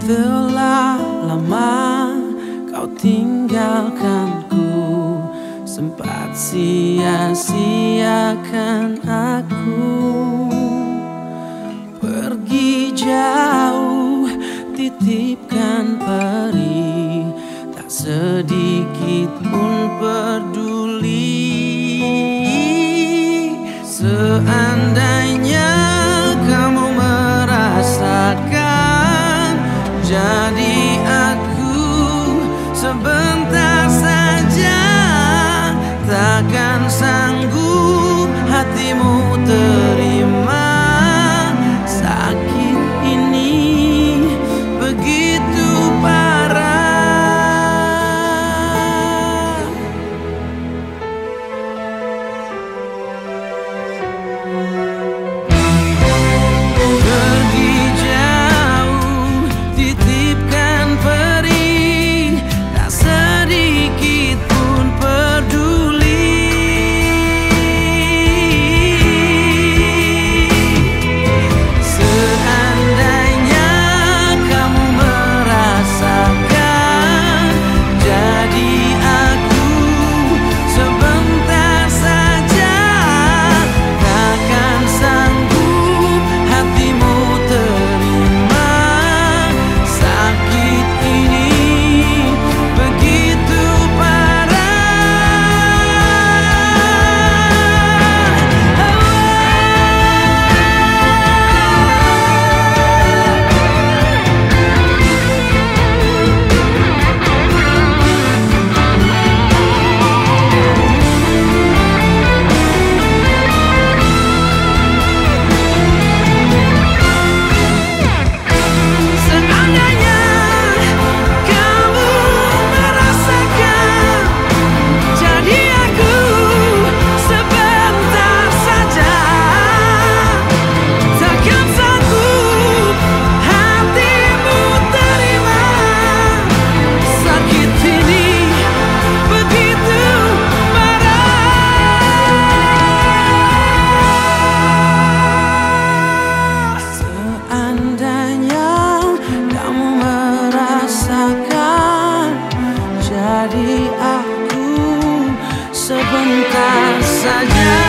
Telah lama kau tinggalkan ku, Sempat sia-siakan aku. Pergi jauh titipkan peri Tak sedikit pun peduli. Seandainya to burn. menjadi aku sebentar saja.